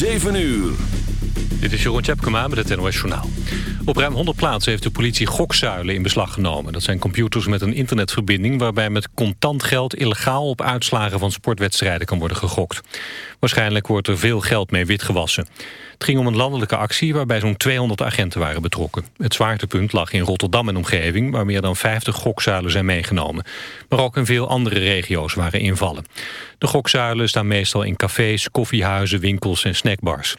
7 uur. Dit is Jeroen Tjepkema met het NOS Journaal. Op ruim 100 plaatsen heeft de politie gokzuilen in beslag genomen. Dat zijn computers met een internetverbinding... waarbij met contant geld illegaal op uitslagen van sportwedstrijden kan worden gegokt. Waarschijnlijk wordt er veel geld mee witgewassen. Het ging om een landelijke actie waarbij zo'n 200 agenten waren betrokken. Het zwaartepunt lag in Rotterdam en omgeving... waar meer dan 50 gokzuilen zijn meegenomen. Maar ook in veel andere regio's waren invallen. De gokzuilen staan meestal in cafés, koffiehuizen, winkels en snackbars.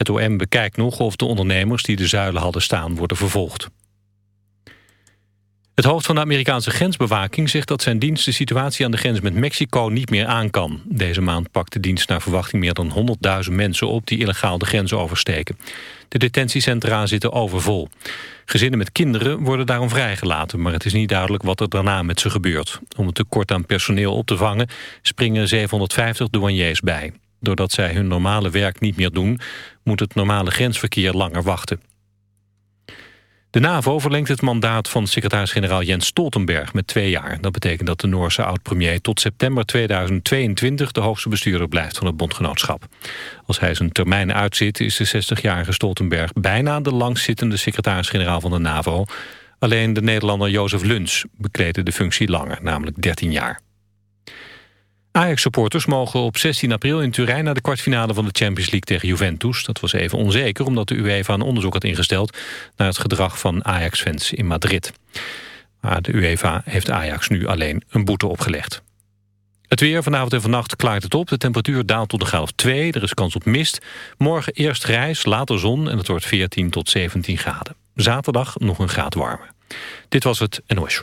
Het OM bekijkt nog of de ondernemers die de zuilen hadden staan worden vervolgd. Het hoofd van de Amerikaanse grensbewaking zegt dat zijn dienst de situatie aan de grens met Mexico niet meer aan kan. Deze maand pakt de dienst naar verwachting meer dan 100.000 mensen op die illegaal de grens oversteken. De detentiecentra zitten overvol. Gezinnen met kinderen worden daarom vrijgelaten, maar het is niet duidelijk wat er daarna met ze gebeurt. Om het tekort aan personeel op te vangen springen 750 douaniers bij. Doordat zij hun normale werk niet meer doen... moet het normale grensverkeer langer wachten. De NAVO verlengt het mandaat van secretaris-generaal Jens Stoltenberg met twee jaar. Dat betekent dat de Noorse oud-premier tot september 2022 de hoogste bestuurder blijft van het bondgenootschap. Als hij zijn termijn uitzit is de 60-jarige Stoltenberg bijna de langstzittende secretaris-generaal van de NAVO. Alleen de Nederlander Jozef Luns bekleedde de functie langer, namelijk 13 jaar. Ajax-supporters mogen op 16 april in Turijn... naar de kwartfinale van de Champions League tegen Juventus. Dat was even onzeker, omdat de UEFA een onderzoek had ingesteld... naar het gedrag van Ajax-fans in Madrid. Maar de UEFA heeft Ajax nu alleen een boete opgelegd. Het weer, vanavond en vannacht klaart het op. De temperatuur daalt tot de graad of 2. Er is kans op mist. Morgen eerst grijs, later zon en het wordt 14 tot 17 graden. Zaterdag nog een graad warmer. Dit was het NOS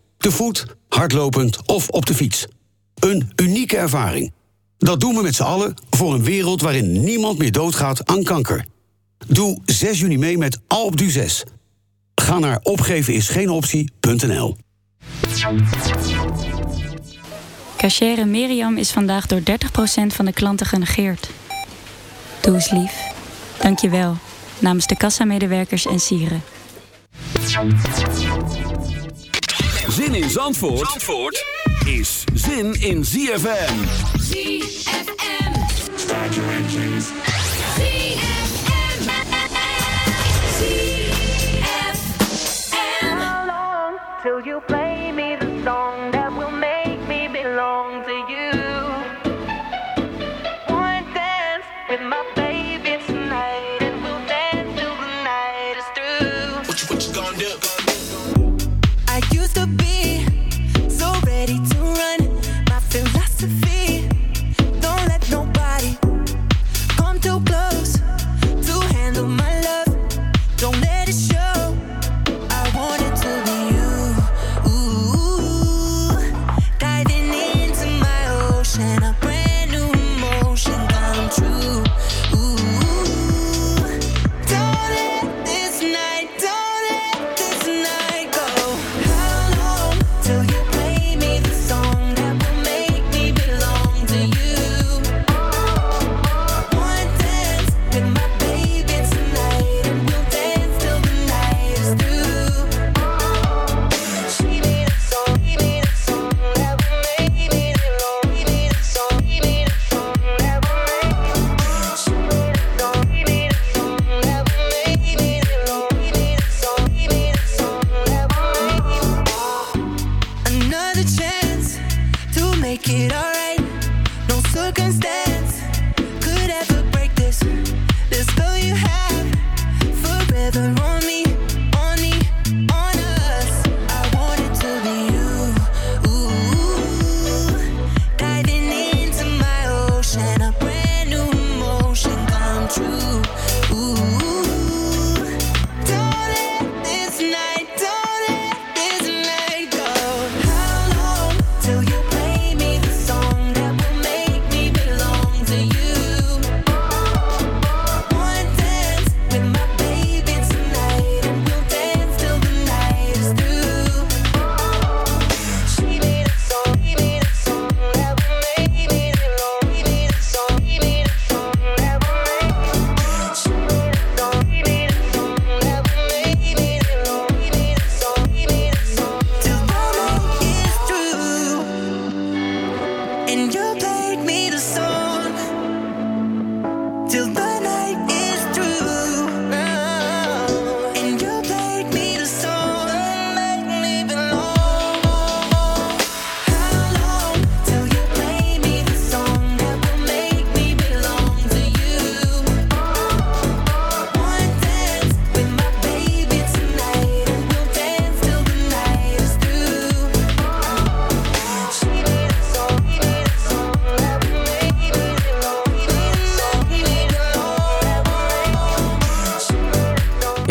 Te voet, hardlopend of op de fiets. Een unieke ervaring. Dat doen we met z'n allen voor een wereld waarin niemand meer doodgaat aan kanker. Doe 6 juni mee met Alpe d'Huez. Ga naar opgevenisgeenoptie.nl Cachere Miriam is vandaag door 30% van de klanten genegeerd. Doe eens lief. Dank je wel. Namens de kassamedewerkers en sieren. Zin in Zandvoort, Zandvoort is zin in ZFM. ZFM. Start your engines. ZFM. Till you play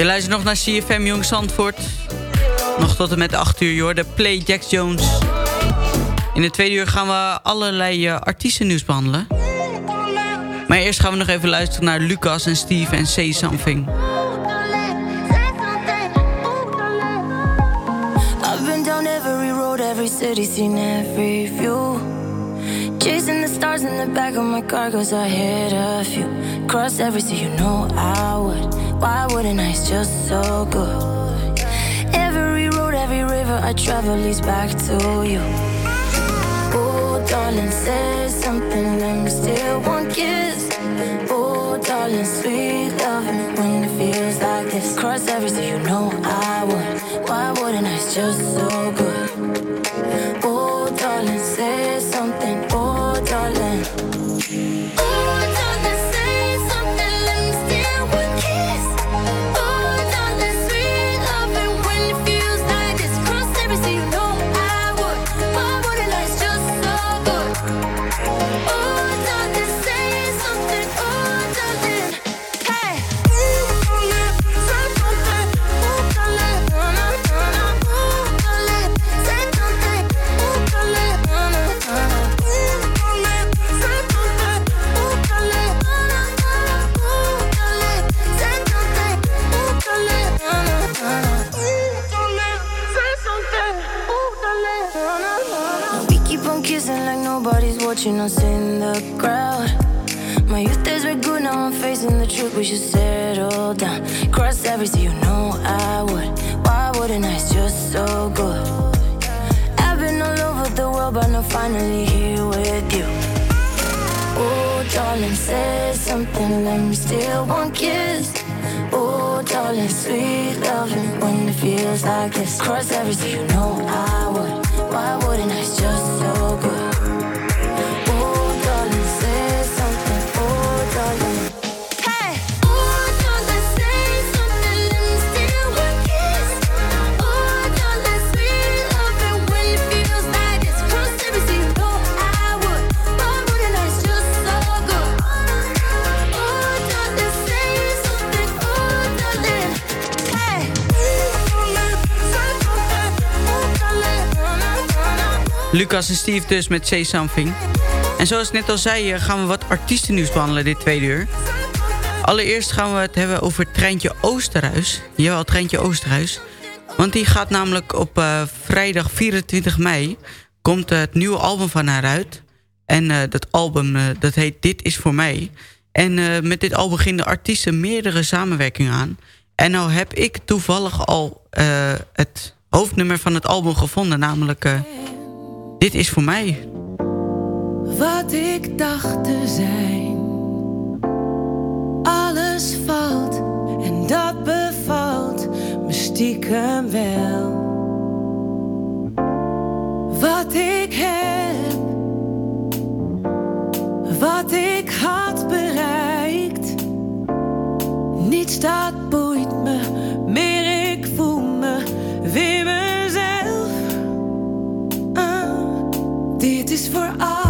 Je luistert nog naar CFM Jong Zandvoort. Nog tot en met 8 uur, joh. De Play Jack Jones. In de tweede uur gaan we allerlei eh, artiestennieuws behandelen. Maar eerst gaan we nog even luisteren naar Lucas en Steve en Say Something. I've been down every road, every city, seen every view. Chasing the stars in the back of my car, cause I hit a few. Cross every sea, you know I would. Why wouldn't I? It's just so good. Every road, every river I travel leads back to you. Oh, darling, say something, let me steal one kiss. Oh, darling, sweet loving when it feels like this. Cross every sea, you know I would. Why wouldn't I? It's just so good. We should settle down. Cross every sea, you know I would. Why wouldn't I? It's just so good. I've been all over the world, but now finally here with you. Oh, darling, say something. Let me steal one kiss. Oh, darling, sweet loving when it feels like this. Cross every sea, you know I would. Why wouldn't I? It's just so good. Lucas en Steve dus met Say Something. En zoals ik net al zei, eh, gaan we wat artiestennieuws behandelen dit tweede uur. Allereerst gaan we het hebben over Treintje Oosterhuis. Jawel, Treintje Oosterhuis. Want die gaat namelijk op eh, vrijdag 24 mei... komt eh, het nieuwe album van haar uit. En dat album, dat heet Dit is voor mij. En met dit album gingen de artiesten meerdere samenwerkingen aan. En nou heb ik toevallig al het hoofdnummer van het album gevonden. Namelijk Dit is voor mij. Wat ik dacht te zijn. Alles valt en dat bevalt me stiekem wel. wat ik heb, wat ik had bereikt. Niets dat boeit me meer, dit is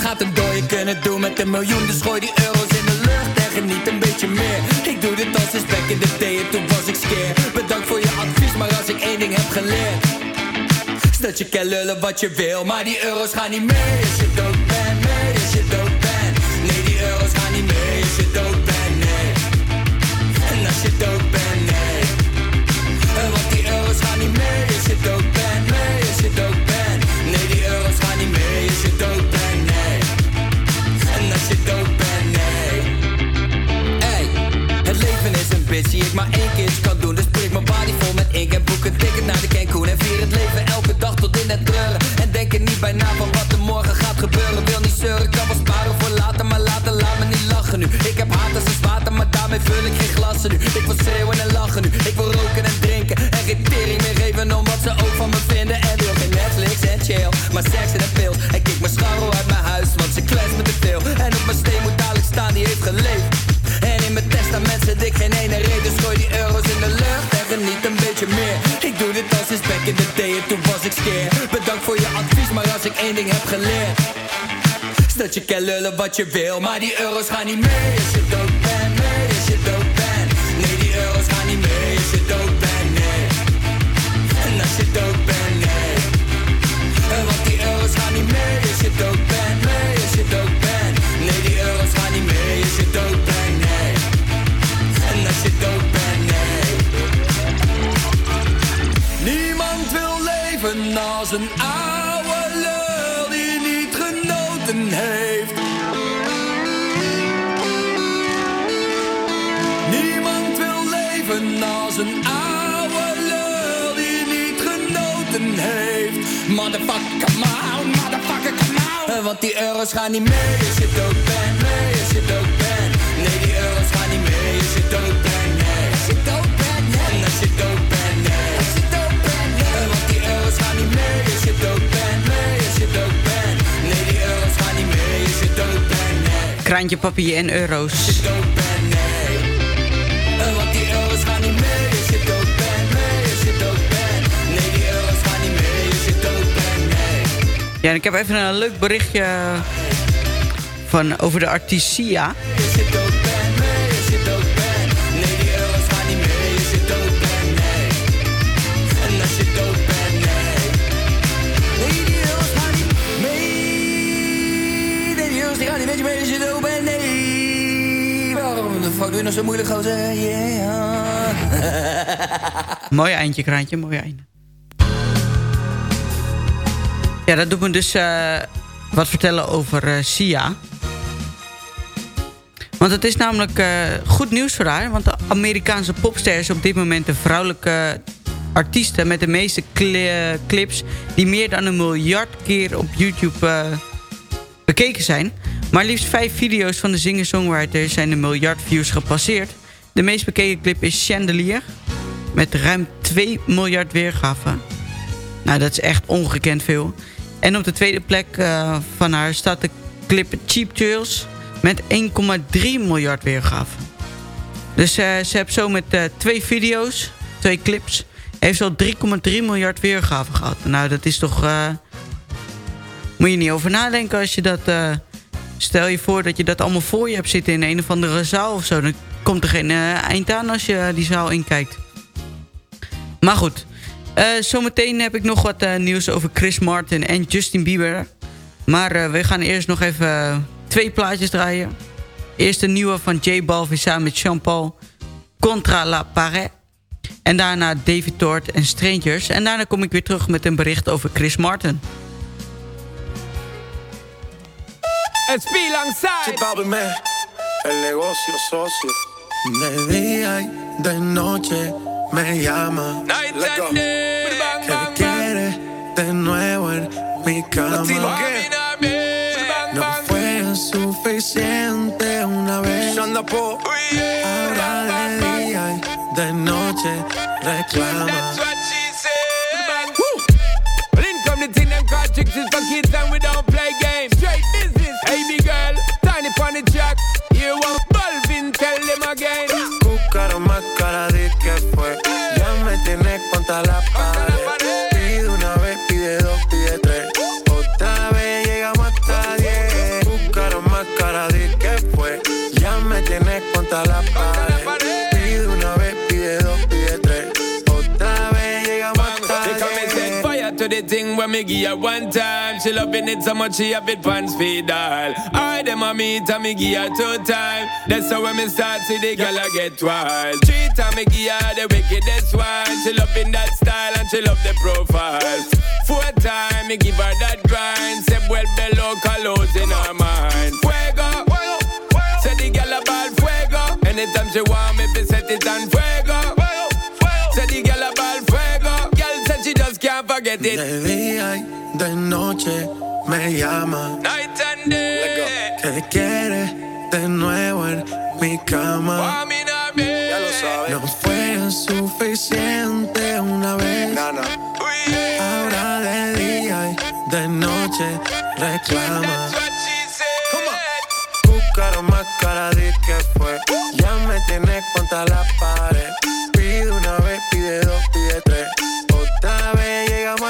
Wat gaat een dooie kunnen doen met een miljoen? Dus gooi die euro's in de lucht en geniet een beetje meer. Ik doe dit als een spek in de thee en toen was ik skeer. Bedankt voor je advies, maar als ik één ding heb geleerd. Is dat je kan lullen wat je wil, maar die euro's gaan niet meer. bitch die ik maar één keer kan doen. Dus prik mijn body vol met ink en boek een ticket naar de Cancun. En vier het leven elke dag tot in het treuren. En denk er niet bij na van wat er morgen gaat gebeuren. Wil niet zeuren, kan wel sparen voor later Maar later laat me niet lachen nu. Ik heb haat als het water, maar daarmee vul ik geen glassen nu. Ik wil schreeuwen en lachen nu. Ik wil roken en Bedankt voor je advies, maar als ik één ding heb geleerd Is dat je kan lullen wat je wil, maar die euro's gaan niet mee. Als je dood mee als een oude lul die niet genoten heeft. Niemand wil leven als een oude lul die niet genoten heeft. Motherfucker, come on, motherfucker, come on. Want die euro's gaan niet mee nee, als je dood bent. Je dood bent, nee. Ja, en ik heb even een leuk berichtje van, over de artiest Je nog zo moeilijk, gozer? Mooi eindje, Kraantje, mooi einde. Ja, dat doet me dus eh, wat vertellen over eh, Sia. Want het is namelijk eh, goed nieuws voor haar. Want de Amerikaanse popster is op dit moment de vrouwelijke artieste... met de meeste cli- clips die meer dan een miljard keer op YouTube bekeken zijn. Maar liefst vijf video's van de singer-songwriter zijn de miljard views gepasseerd. De meest bekeken clip is Chandelier met ruim 2 miljard weergaven. Nou, dat is echt ongekend veel. En op de tweede plek eh, van haar staat de clip Cheap Thrills met 1,3 miljard weergaven. Dus eh, ze heeft zo met eh, twee video's, twee clips, heeft zo 3,3 miljard weergaven gehad. Nou, dat is toch... moet je niet over nadenken als je dat... stel je voor dat je dat allemaal voor je hebt zitten in een of andere zaal of zo. Dan komt er geen eh, eind aan als je die zaal inkijkt. Maar goed, eh, zometeen heb ik nog wat eh, nieuws over Chris Martin en Justin Bieber. Maar we gaan eerst nog even twee plaatjes draaien. Eerst een nieuwe van J Balvin samen met Jean-Paul, Contra la Paret. En daarna David Tort en Strangers. En daarna kom ik weer terug met een bericht over Chris Martin. Alongside. man, el negocio socio. De día y de noche me llama. Night and day. Bang, Que bang, quiere de nuevo en mi cama. No fue suficiente una vez. Ahora de día y de noche reclama. Come the thing them call tricks is for kids and we don't play games. Straight big girl, tiny on the track. You want Balvin, tell them again. Buscar más cara de que fue. Ya me tienes contra la pared. Me give her one time. She loving it so much she have it pants feed all. I them a meet and me give her two time. That's how when me start see the girl I get wild. Three time me give her the wickedest one. She loving that style and she love the profile. Four time me give her that grind. Say well below colors in her mind. Fuego, say the girl ball fuego. Anytime she want me, fi set it on fuego. Say the it. De día y de noche me llama. Night and day. Que quiere de nuevo en mi cama. Ya lo sabes. No fue suficiente una vez. Ahora de día y de noche reclama. Buscaron más cara de que fue. Ya me tienes contra la pared.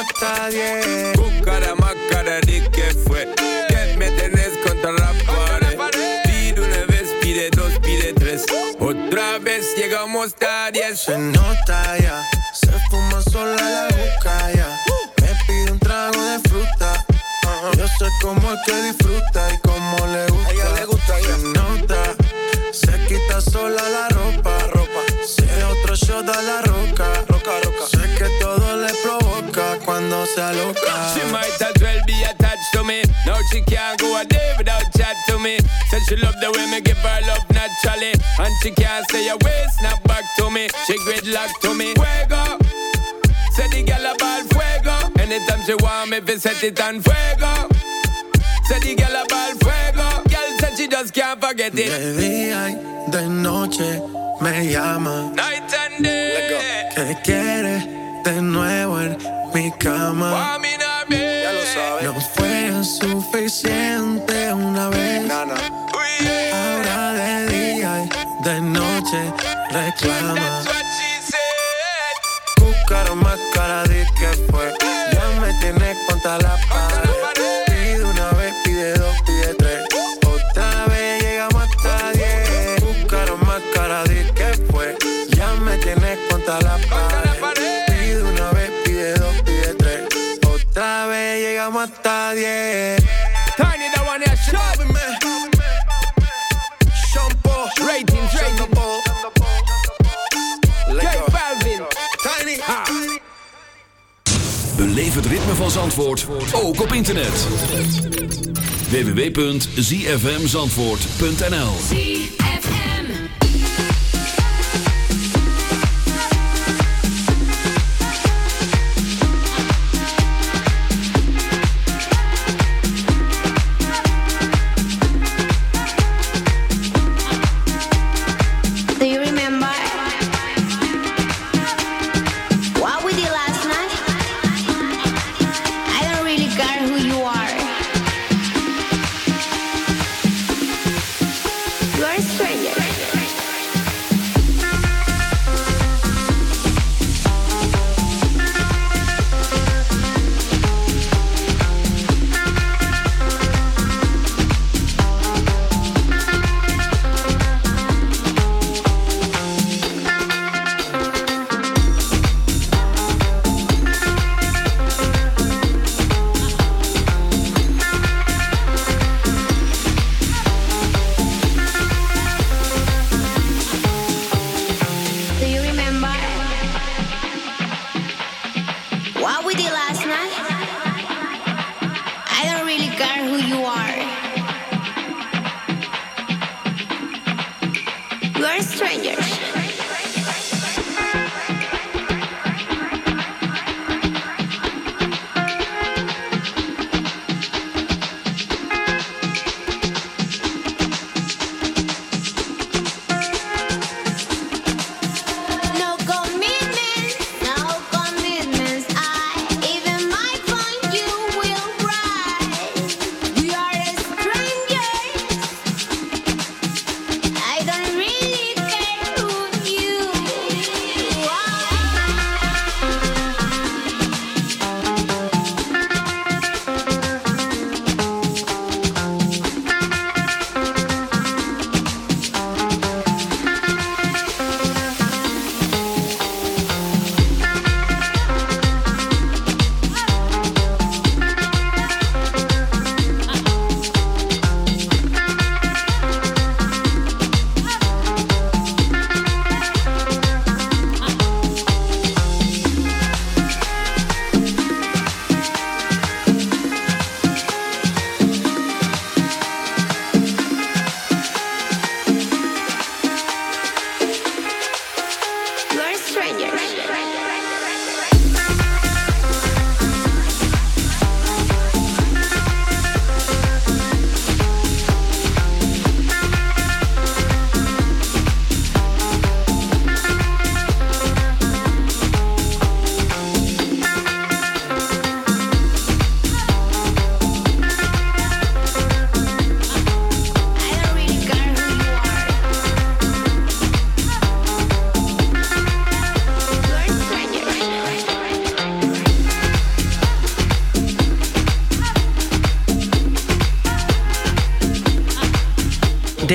Hasta diez. Buscara más cara de que fue. Get me tenés contrarrapare. Pide una vez, pide dos, pide tres. Otra vez llegamos a diez. Se nota ya, se fuma sola la boca ya. Me pide un trago de fruta. Yo sé cómo es que disfruta y cómo le gusta. ella le gusta Se nota, se quita sola la ropa. ropa. Si es otro shot a la roca. Roca, roca. Sé cuando se aloca. She might as well be attached to me. Now she can't go a day without chat to me. Said she love the way me give her love naturally. And she can't say a way, snap back to me. She gridlock to me. Fuego. Say the girl about fuego. Anytime she want me, fi set it on fuego. Say the girl about fuego. Girl said she just can't forget it. De día y de noche me llama. Night and day. Que quiere de nuevo en mi cama. Ya lo sabes. No fue suficiente una vez. Ahora de día y de noche reclama. Cúcaro más cara de que fue. Ya me tienes contra la pared. Llegamos hasta diez. Tiny that one here, shut up, man. Shampoo, ratings, ratings. J Balvin, Tiny. Beleef het ritme van Zandvoort, ook op internet. www.zfmzandvoort.nl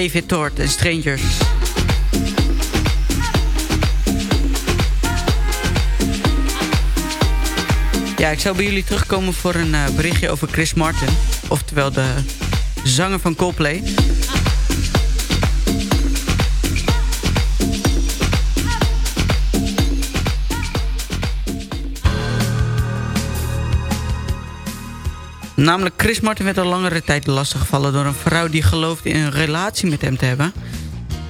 David Tort en Strangers. Ja, ik zou bij jullie terugkomen voor een eh, berichtje over Chris Martin. Oftewel de zanger van Coldplay. Namelijk Chris Martin werd al langere tijd lastiggevallen door een vrouw die geloofde in een relatie met hem te hebben.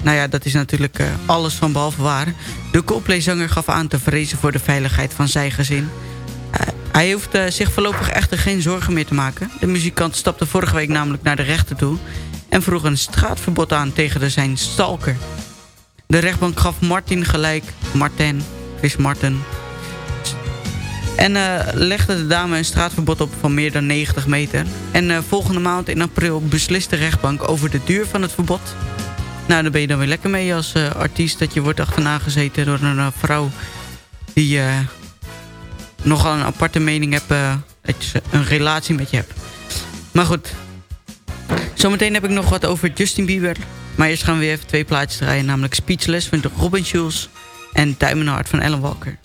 Nou ja, dat is natuurlijk eh, alles van behalve waar. De Coldplay-zanger gaf aan te vrezen voor de veiligheid van zijn gezin. Eh, hij hoeft eh, zich voorlopig echter geen zorgen meer te maken. De muzikant stapte vorige week namelijk naar de rechter toe... en vroeg een straatverbod aan tegen de zijn stalker. De rechtbank gaf Martin gelijk, Martin, Chris Martin... En eh, legde de dame een straatverbod op van meer dan 90 meter. En eh, volgende maand in april beslist de rechtbank over de duur van het verbod. Nou, daar ben je dan weer lekker mee als eh, artiest... dat je wordt achterna gezeten door een vrouw... die nogal een aparte mening hebt... dat je een relatie met je hebt. Maar goed. Zometeen heb ik nog wat over Justin Bieber. Maar eerst gaan we weer even twee plaatjes draaien. Namelijk Speechless van Robin Schulz... en Diamond Heart van Ellen Walker.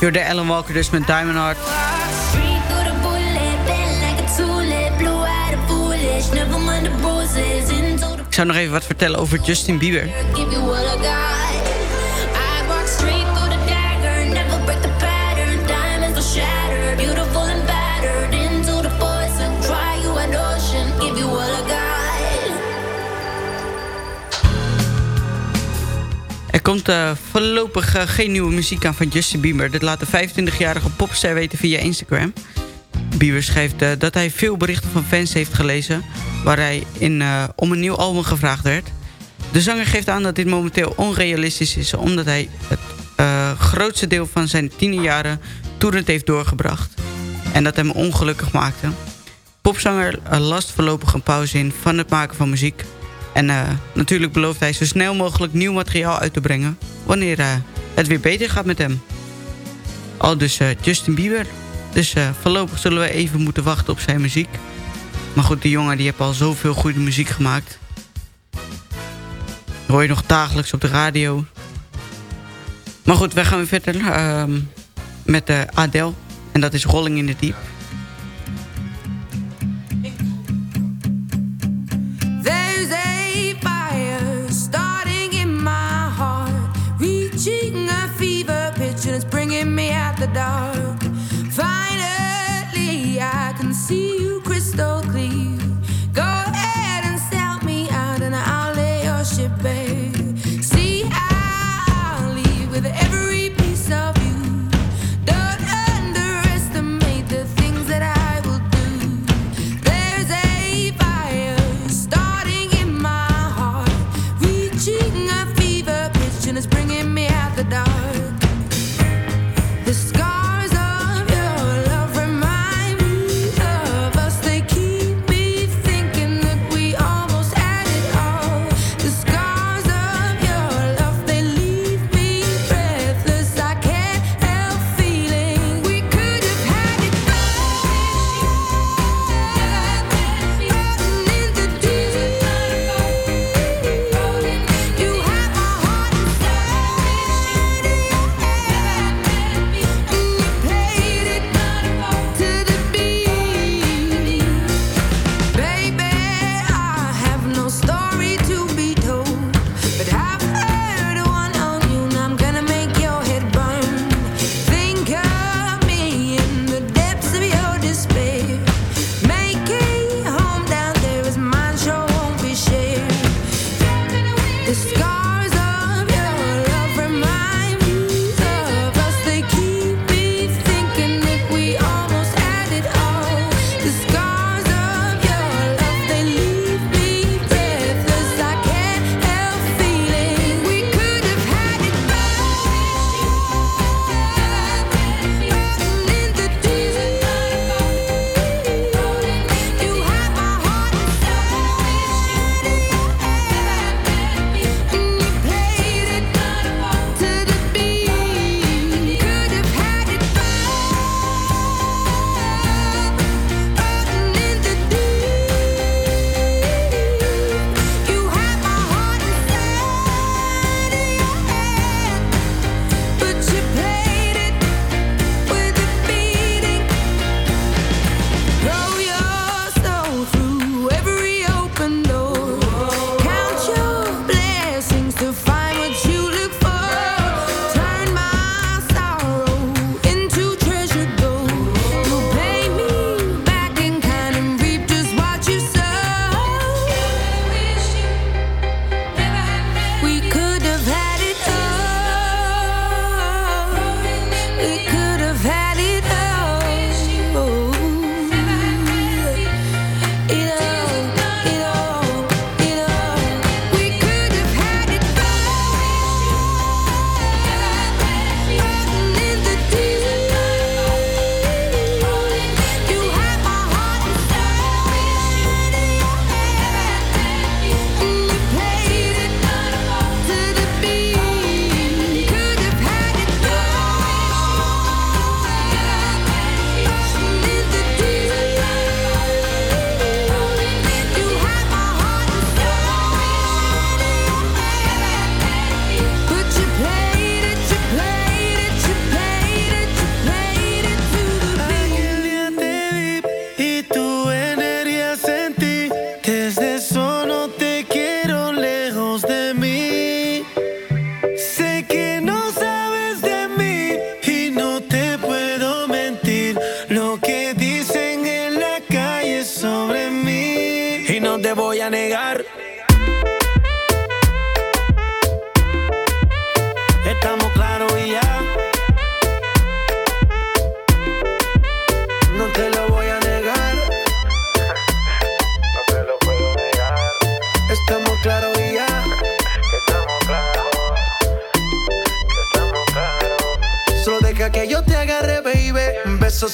Door de Ellen Walker dus met Diamond Heart. Ik zou nog even wat vertellen over Justin Bieber. Komt eh, voorlopig eh, geen nieuwe muziek aan van Justin Bieber. Dit laat de 25-jarige popster weten via Instagram. Bieber schrijft eh, dat hij veel berichten van fans heeft gelezen... waar hij in, om een nieuw album gevraagd werd. De zanger geeft aan dat dit momenteel onrealistisch is... omdat hij het grootste deel van zijn tienerjaren toerend heeft doorgebracht. En dat hem ongelukkig maakte. Popzanger last voorlopig een pauze in van het maken van muziek... En eh, natuurlijk belooft hij zo snel mogelijk nieuw materiaal uit te brengen... wanneer eh, het weer beter gaat met hem. Al dus eh, Justin Bieber. Dus voorlopig zullen we even moeten wachten op zijn muziek. Maar goed, die jongen die heeft al zoveel goede muziek gemaakt. Dat hoor je nog dagelijks op de radio. Maar goed, wij gaan weer verder ehm, met Adele. En dat is Rolling in the Deep. The dark.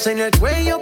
en way, cuello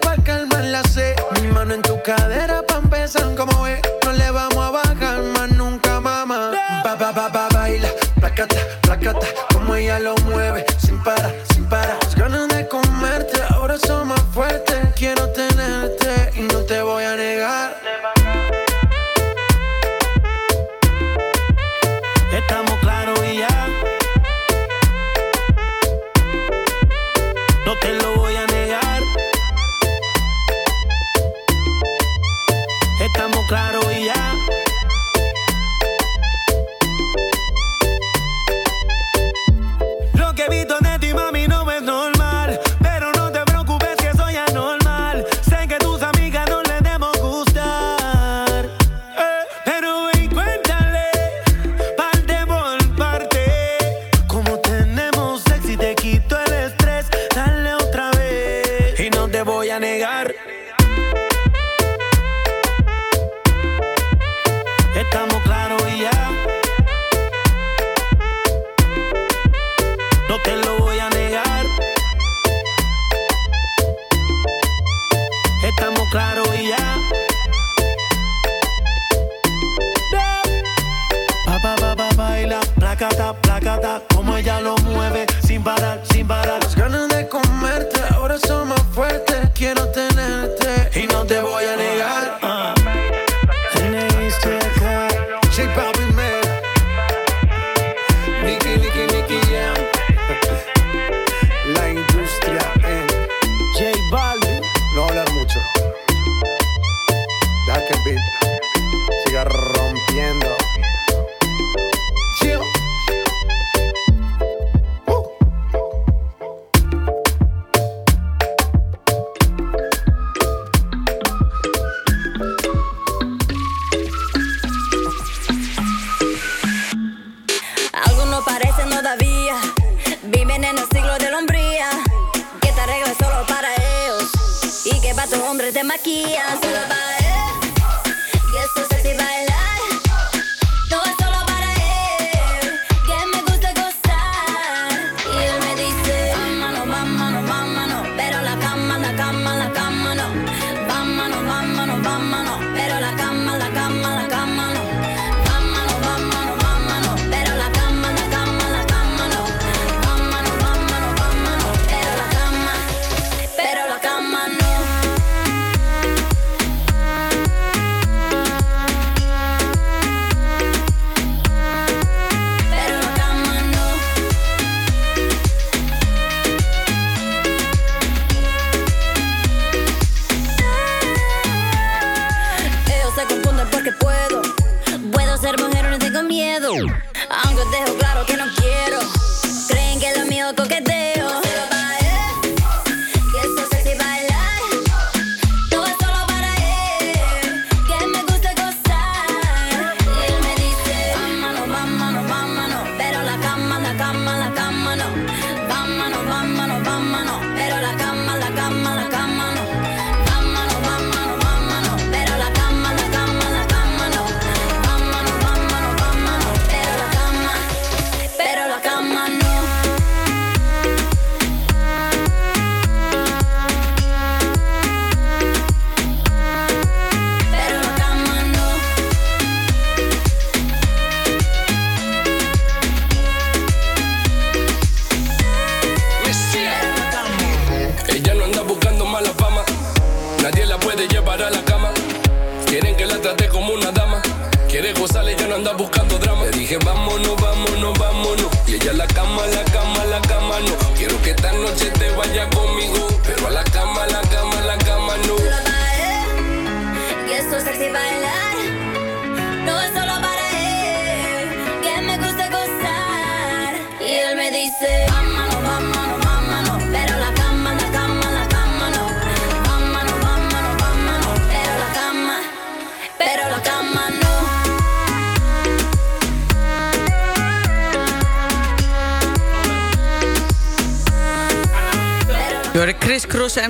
Placata, placata, como ella lo mueve, sin parar, sin parar. Las ganas de comerte ahora son más fuertes. Quiero tener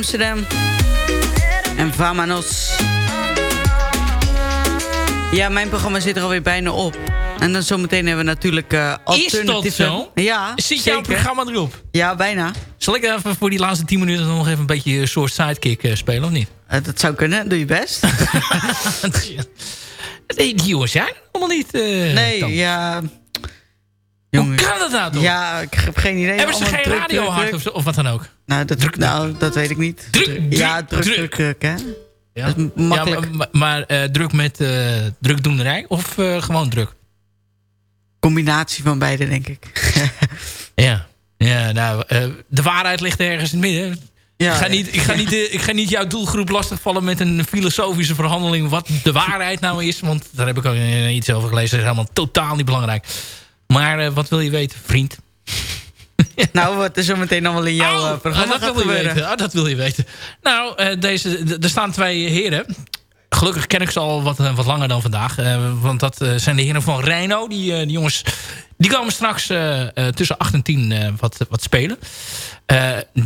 Amsterdam. En Vamanos. Ja, mijn programma zit er alweer bijna op. En dan zometeen hebben we natuurlijk eh alternatieve... Is dat zo? Ja, Zit jouw programma erop? Ja, bijna. Zal ik even voor die laatste 10 minuten nog even een beetje een soort sidekick eh, spelen, of niet? dat zou kunnen, doe je best. nee, die jongens zijn allemaal niet... eh, nee, dan. ja... Hoe kan dat nou toch? Ja, ik heb geen idee. Hebben ze geen druk, radiohard druk, of, druk. of wat dan ook? Nou, dat, nou, dat weet ik niet. ja, druk, druk, druk, hè. Ja, Dat is makkelijk. Ja, maar maar, eh, druk met eh drukdoenerij of eh, gewoon druk? Combinatie van beide, denk ik. Ja, ja nou, de waarheid ligt ergens in het midden. Ja, ik, ga niet, ik, ga niet, ik ga niet jouw doelgroep lastigvallen met een filosofische verhandeling... wat de waarheid nou is, want daar heb ik al iets over gelezen. Dat is helemaal totaal niet belangrijk. Maar eh, wat wil je weten, vriend? nou, wat er zo meteen allemaal in jouw eh, programma Ah, dat gaat wil je weten. Ah, dat wil je weten. Nou, eh, deze, er staan twee heren. Gelukkig ken ik ze al wat, wat langer dan vandaag. want dat zijn de heren van Reino. Die, die jongens die komen straks tussen 8 en 10 eh, wat, wat spelen.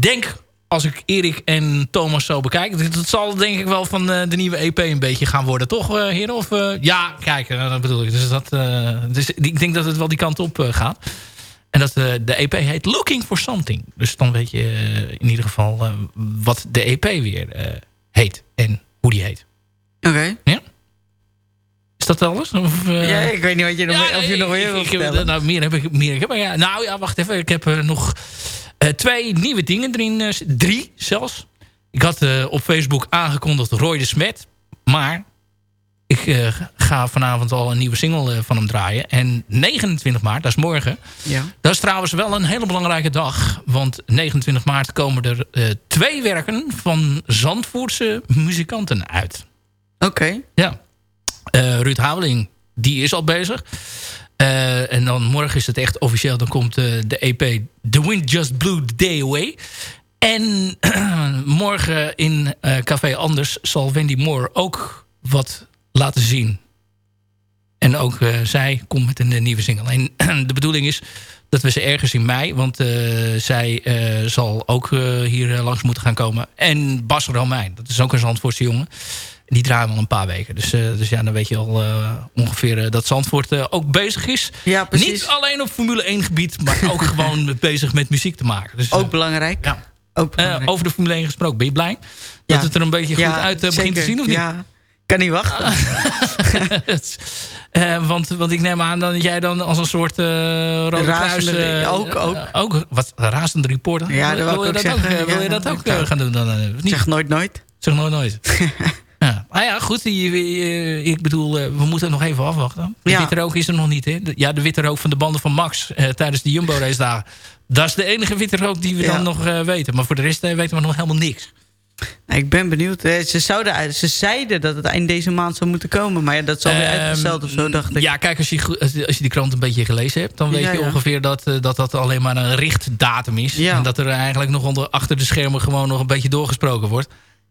Denk, als ik Erik en Thomas zo bekijk... dat zal denk ik wel van eh, de nieuwe EP een beetje gaan worden. Toch, heren? Of, eh, ja, kijk, dat bedoel ik. Dus dat, dus ik denk dat het wel die kant op gaat. En dat, de EP heet Looking for Something. Dus dan weet je in ieder geval wat de EP weer heet. En hoe die heet. Oké. Ja? Is dat alles? Of, Ja, ik weet niet wat je nog, ja, of je nog meer ik- wil ik. Nou, meer heb ik. Meer, ik heb, ja, nou ja, wacht even. Ik heb er nog twee nieuwe dingen erin. eh, drie zelfs. Ik had eh, op Facebook aangekondigd Roy de Smet. Maar ik eh, ga vanavond al een nieuwe single eh, van hem draaien. En 29 maart, dat is morgen. Ja. Dat is trouwens wel een hele belangrijke dag. Want 29 maart komen er eh, twee werken van Zandvoortse muzikanten uit. Oké. Ja. Eh, Ruud Haveling, die is al bezig. Eh, en dan morgen is het echt officieel. Dan komt eh, de EP The Wind Just Blew the Day Away. En morgen in eh, Café Anders zal Wendy Moore ook wat laten zien. En ook zij komt met een nieuwe single. En de bedoeling is dat we ze ergens in mei... want zij zal ook hier langs moeten gaan komen. En Bas Romein, dat is ook een Zandvoortse jongen. Die draaien al een paar weken. Dus, eh, dus ja, dan weet je al eh, ongeveer eh, dat Zandvoort ook bezig is. Ja, precies. Niet alleen op Formule 1 gebied... maar ook gewoon bezig met muziek te maken. Dus, Ook belangrijk. Ja. Ook over de Formule 1 gesproken, ben je blij? Dat het er een beetje goed Ja, uit begint te zien, of niet? Ja, kan niet wachten. Eh, want, want ik neem aan dat jij dan als een soort eh Rode Kruis... Ook, ook. ook. Wat, een razende reporter? Ja, dat wil, je ook dat ook, zeggen. wil je dat ook gaan doen dan? niet? Zeg nooit nooit. Zeg nooit nooit. ja. Nou ja, goed. ik bedoel, eh, we moeten nog even afwachten. De Ja. witte rook is er nog niet, hè? Ja, de witte rook van de banden van Max eh, tijdens de Jumbo-race dagen. Dat is de enige witte rook die we Ja. dan nog eh, weten. Maar voor de rest weten we nog helemaal niks. Nou, ik ben benieuwd. Ze, zouden, ze zeiden dat het eind deze maand zou moeten komen. Maar ja, dat zal weer Ehm, uitgesteld of zo, dacht ik. Ja, kijk, als je, als je die krant een beetje gelezen hebt... dan weet Ja, je ja. ongeveer dat, dat dat alleen maar een richtdatum is. En dat er eigenlijk nog onder, achter de schermen gewoon nog een beetje doorgesproken wordt.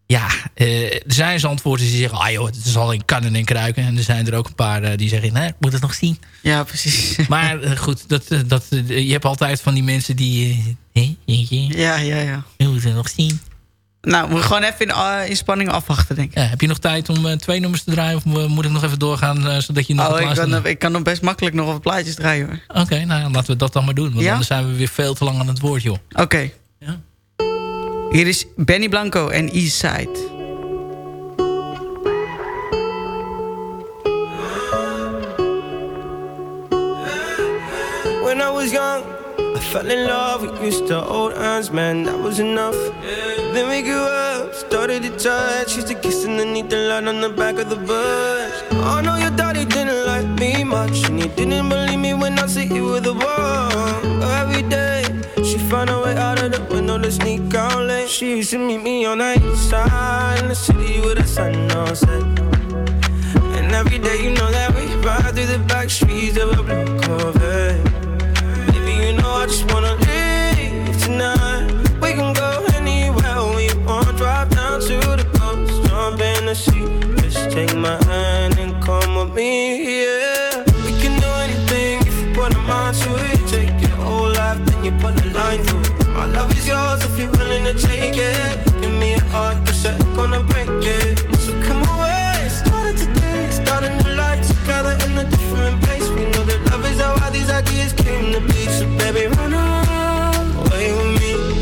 Ja, eh, er zijn antwoorden die zeggen... ah joh, het is al in kannen en kruiken. En er zijn er ook een paar eh, die zeggen... nee, ik moet het nog zien. Ja, precies. Maar eh, goed, dat, eh, dat, eh, je hebt altijd van die mensen die... eh, hè, Ja, ja, ja. we moeten het nog zien. Nou, we gaan gewoon even in, eh, in spanning afwachten, denk ik. Ja, heb je nog tijd om eh, twee nummers te draaien? Of eh, moet ik nog even doorgaan, eh, zodat je nog Oh, ik kan, ik kan nog best makkelijk nog wat plaatjes draaien, hoor. Oké, nou laten we dat dan maar doen. Want Ja? anders zijn we weer veel te lang aan het woord, joh. Oké. Hier is Benny Blanco en Eastside. When I was young, I fell in love. We used to hold hands, man, that was enough. Then we grew up, started to touch. Used to kiss underneath the light on the back of the bus. I know your daddy didn't like me much, and he didn't believe me when I said you were the one. Every day, she found a way out of the window to sneak out She used to meet me on the east side in the city with the sun on set. And every day, you know that we ride through the back streets of a blue Corvette. Baby, you know I just wanna leave tonight. We can go anywhere we want. Drive down to the coast, jump in the sea. Just take my hand and come with me, gonna take it. Give me a heart, gonna break it. So come away, starting today, starting life together in a different place. We know that love is how all these ideas came to be. So baby, run away with me.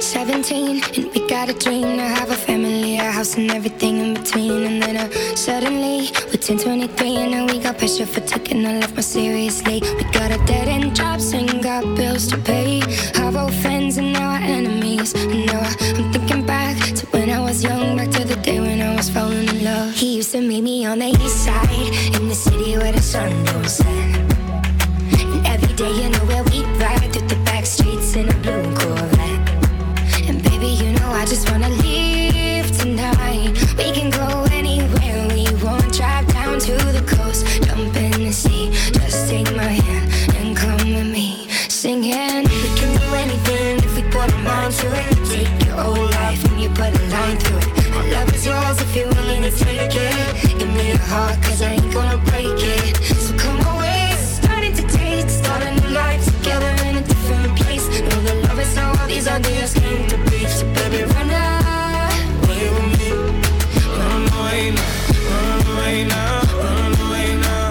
17 and we got a dream to have a family, a house and everything in between. And then uh, suddenly we're 10, 23 and now we got pressure for taking our life more seriously. We got a dead end jobs and got bills to pay. Our old I'm thinking back to when I was young, back to the day when I was falling in love. He used to meet me on the east side in the city where the sun don't set. And every day, you know where heart, cause I ain't gonna break it. So come away, starting to taste, start a new life together in a different place. Know the love is how all these ideas came to be. So baby, run away with me. Run away now, run away now, run away now.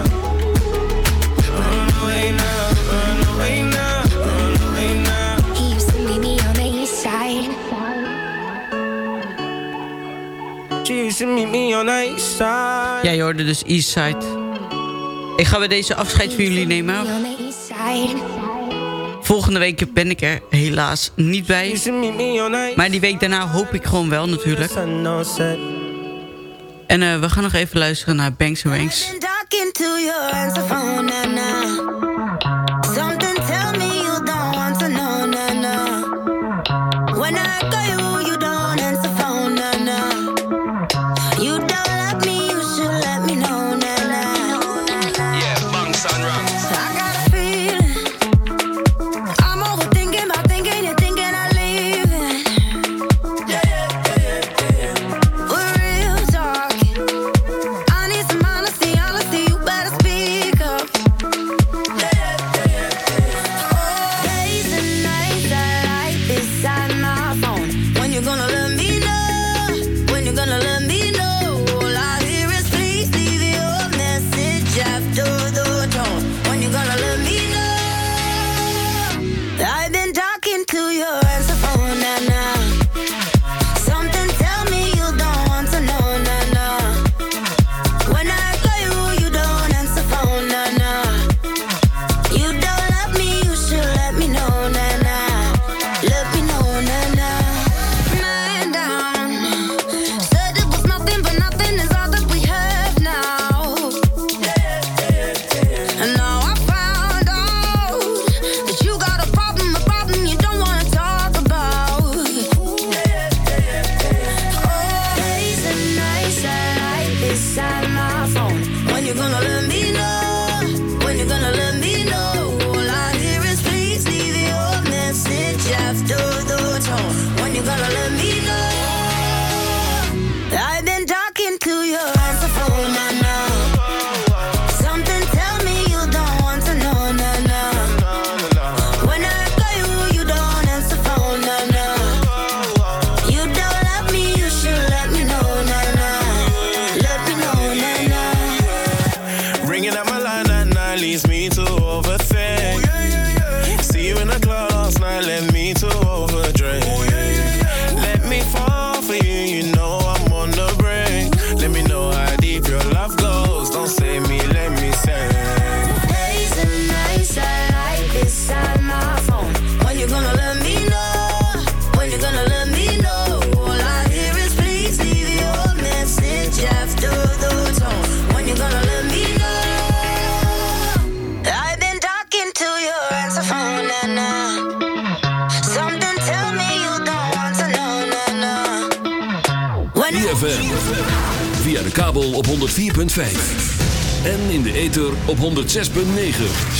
Run away now, run away now, run away now. He used to meet me on the east side. She used to meet me on the east side. Ja, je hoorde dus Eastside. Ik ga bij deze afscheid van jullie nemen. Volgende week ben ik er helaas niet bij. Maar die week daarna hoop ik gewoon wel natuurlijk. En eh, we gaan nog even luisteren naar Banks Ranks.